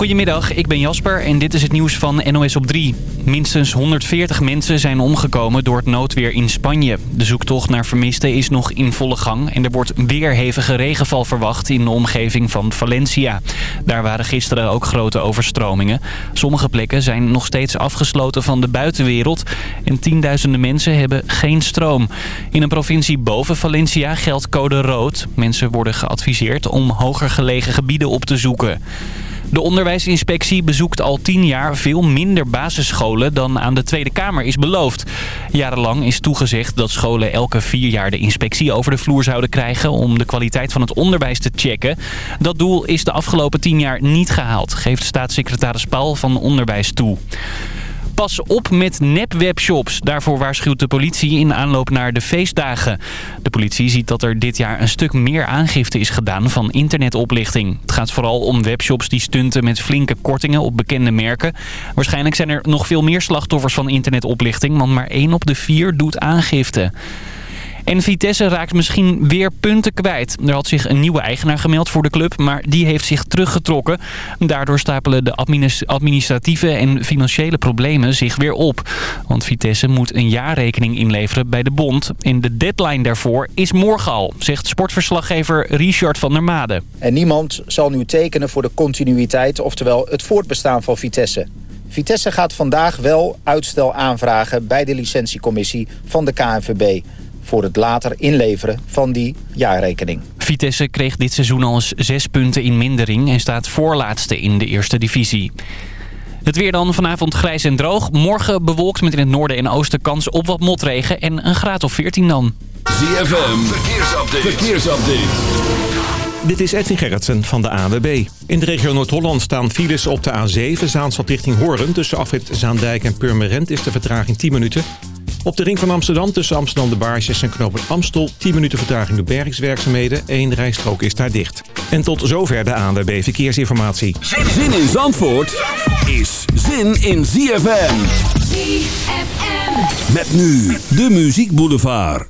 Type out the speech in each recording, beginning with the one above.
Goedemiddag, ik ben Jasper en dit is het nieuws van NOS op 3. Minstens 140 mensen zijn omgekomen door het noodweer in Spanje. De zoektocht naar vermisten is nog in volle gang... en er wordt weer hevige regenval verwacht in de omgeving van Valencia. Daar waren gisteren ook grote overstromingen. Sommige plekken zijn nog steeds afgesloten van de buitenwereld... en tienduizenden mensen hebben geen stroom. In een provincie boven Valencia geldt code rood. Mensen worden geadviseerd om hoger gelegen gebieden op te zoeken. De onderwijsinspectie bezoekt al tien jaar veel minder basisscholen dan aan de Tweede Kamer is beloofd. Jarenlang is toegezegd dat scholen elke vier jaar de inspectie over de vloer zouden krijgen om de kwaliteit van het onderwijs te checken. Dat doel is de afgelopen tien jaar niet gehaald, geeft staatssecretaris Paul van Onderwijs toe. Pas op met nepwebshops. Daarvoor waarschuwt de politie in aanloop naar de feestdagen. De politie ziet dat er dit jaar een stuk meer aangifte is gedaan van internetoplichting. Het gaat vooral om webshops die stunten met flinke kortingen op bekende merken. Waarschijnlijk zijn er nog veel meer slachtoffers van internetoplichting, want maar 1 op de 4 doet aangifte. En Vitesse raakt misschien weer punten kwijt. Er had zich een nieuwe eigenaar gemeld voor de club, maar die heeft zich teruggetrokken. Daardoor stapelen de administratieve en financiële problemen zich weer op. Want Vitesse moet een jaarrekening inleveren bij de bond. En de deadline daarvoor is morgen al, zegt sportverslaggever Richard van der Made. En niemand zal nu tekenen voor de continuïteit, oftewel het voortbestaan van Vitesse. Vitesse gaat vandaag wel uitstel aanvragen bij de licentiecommissie van de KNVB voor het later inleveren van die jaarrekening. Vitesse kreeg dit seizoen al eens zes punten in mindering en staat voorlaatste in de eerste divisie. Het weer dan vanavond grijs en droog. Morgen bewolkt met in het noorden en oosten kans op wat motregen en een graad of 14 dan. ZFM, verkeersupdate. verkeersupdate. Dit is Edwin Gerritsen van de AWB. In de regio Noord-Holland staan files op de A7, Zaanstad richting Hoorn. Tussen afrit Zaandijk en Purmerend is de vertraging 10 minuten. Op de ring van Amsterdam tussen Amsterdam de Baarsjes en Knopen Amstel... 10 minuten vertraging door bergingswerkzaamheden. Eén rijstrook is daar dicht. En tot zover de ANWB Verkeersinformatie. Zin in Zandvoort is zin in ZFM. ZFM. Met nu de Muziek Boulevard.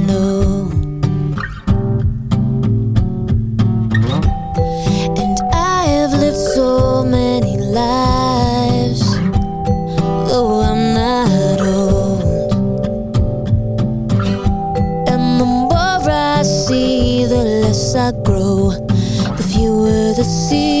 see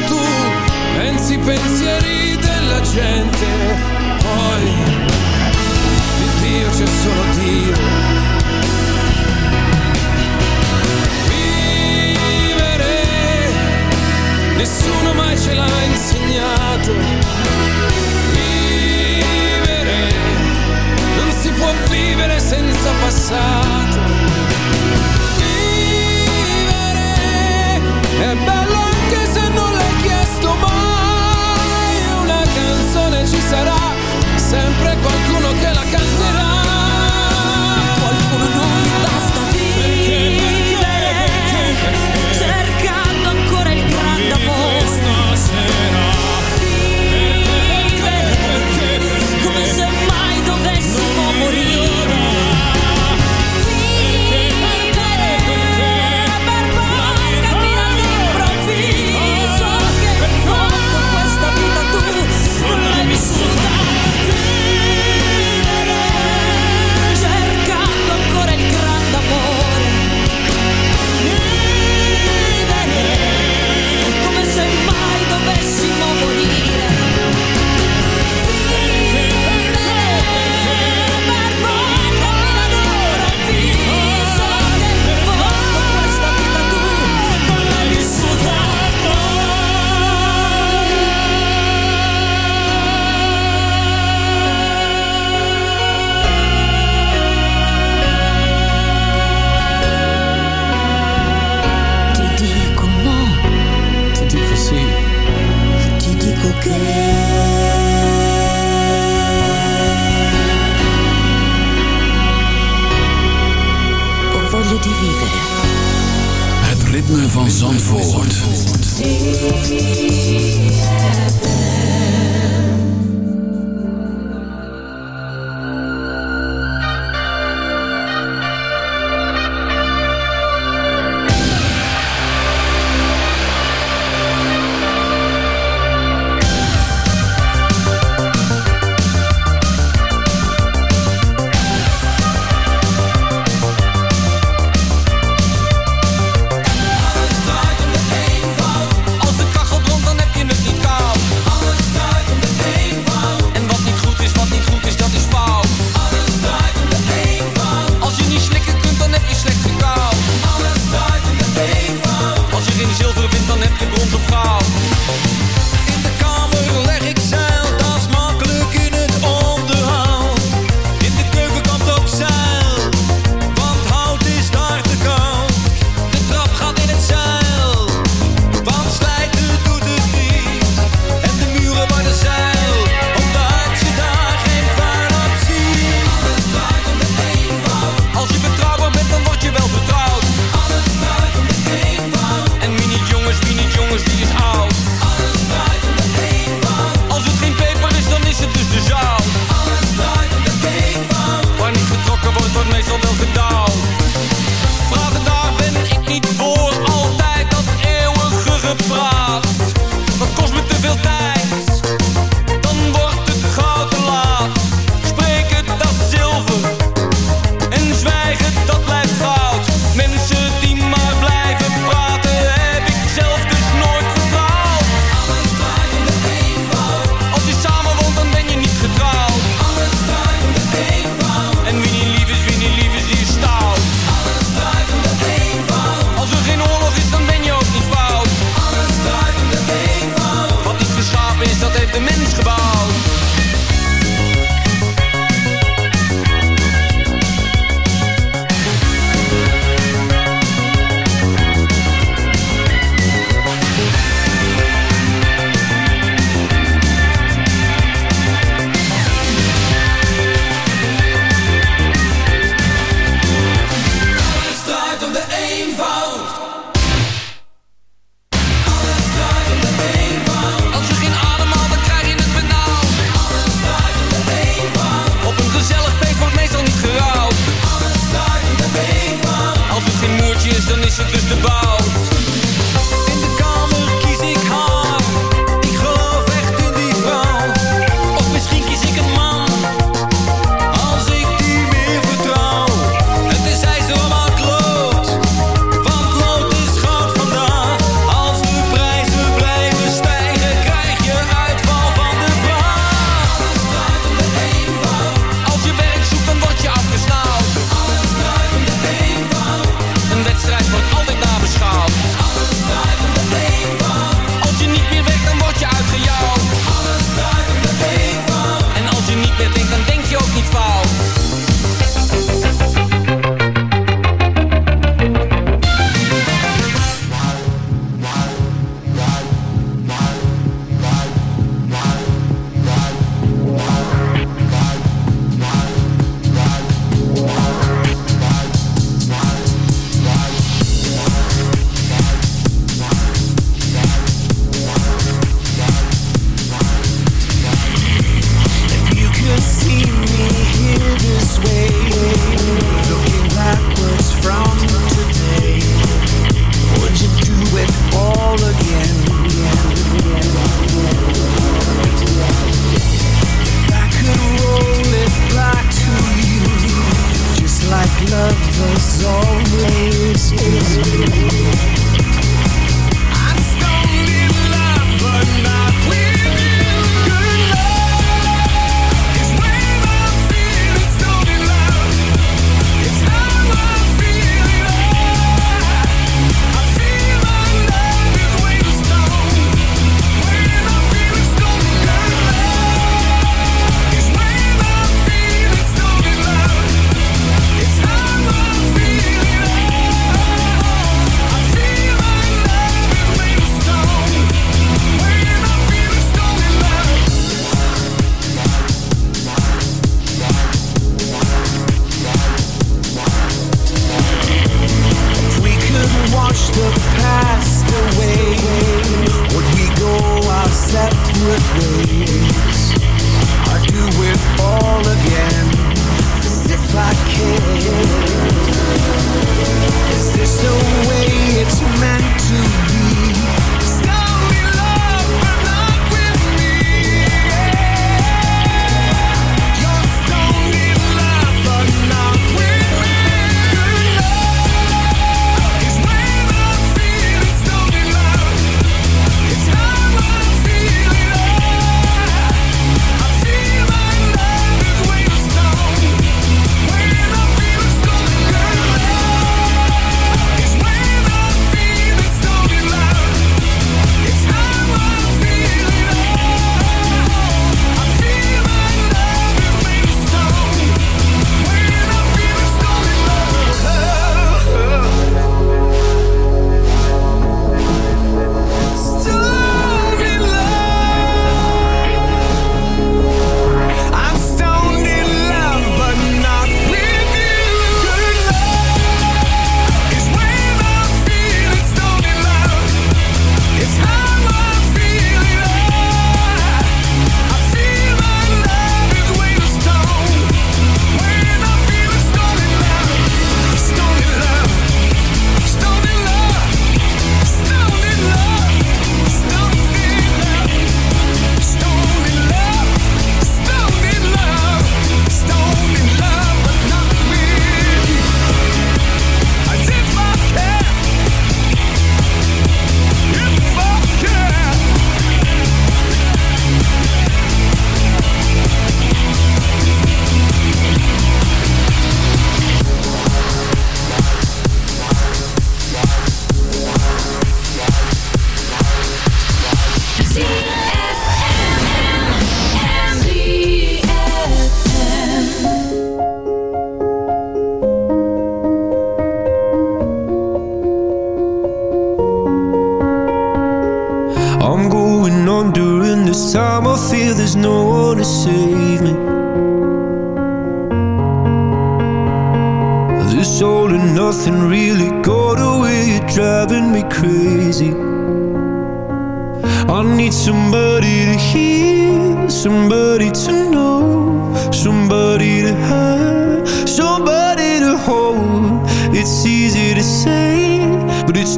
pensi i pensieri della gente, poi di Dio c'è solo Dio. Vivere, nessuno mai ce l'ha insegnato. Vivere, non si può vivere senza passato.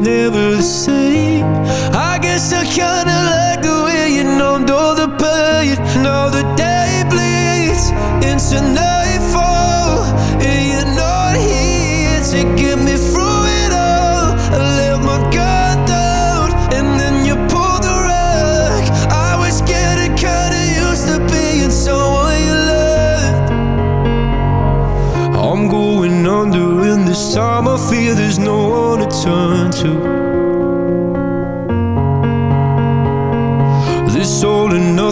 Never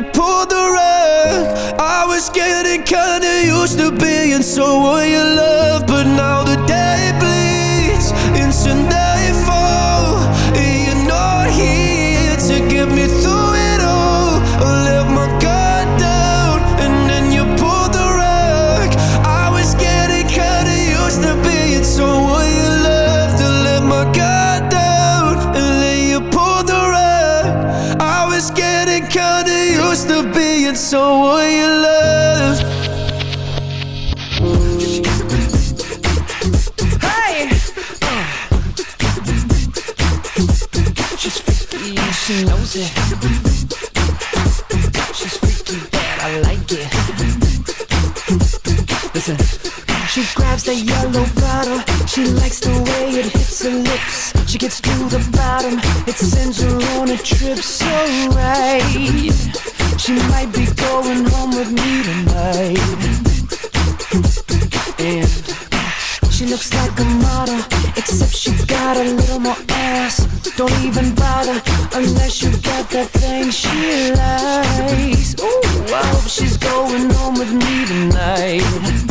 you pulled the rug. I was getting kinda used to being someone you love, but now someone you love. Hey! She's freaky, she knows it. She's freaky, but I like it. Listen. She grabs the yellow bottle. She likes the way it hits her lips. She gets to the bottom. It sends her on a trip so right. She might be going home with me tonight. And she looks like a model, except she got a little more ass. Don't even bother unless you got that thing she likes. Ooh, I hope she's going home with me tonight.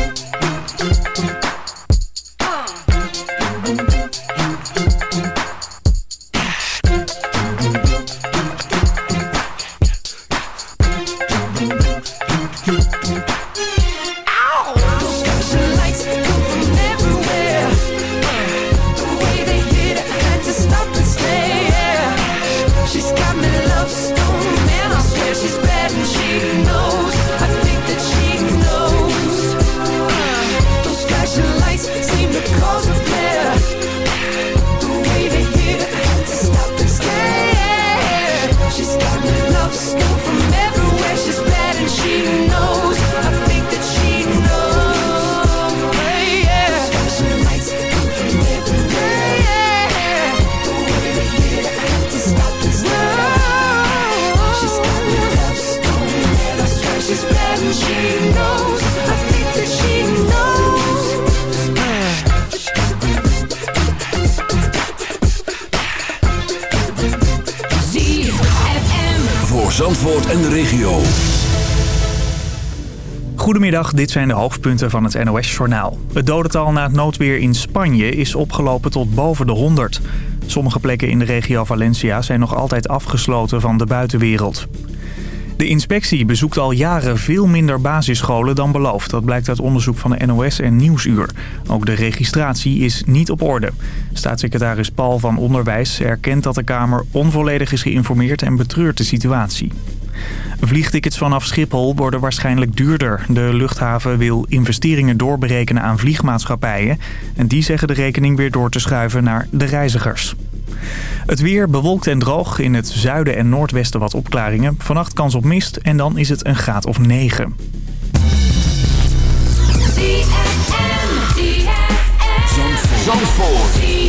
Goedemiddag, dit zijn de hoofdpunten van het NOS-journaal. Het dodental na het noodweer in Spanje is opgelopen tot boven de 100. Sommige plekken in de regio Valencia zijn nog altijd afgesloten van de buitenwereld. De inspectie bezoekt al jaren veel minder basisscholen dan beloofd. Dat blijkt uit onderzoek van de NOS en Nieuwsuur. Ook de registratie is niet op orde. Staatssecretaris Paul van Onderwijs erkent dat de Kamer onvolledig is geïnformeerd en betreurt de situatie. Vliegtickets vanaf Schiphol worden waarschijnlijk duurder. De luchthaven wil investeringen doorberekenen aan vliegmaatschappijen. En die zeggen de rekening weer door te schuiven naar de reizigers. Het weer bewolkt en droog. In het zuiden en noordwesten wat opklaringen. Vannacht kans op mist en dan is het een graad of 9. Zandvoort.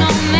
no man.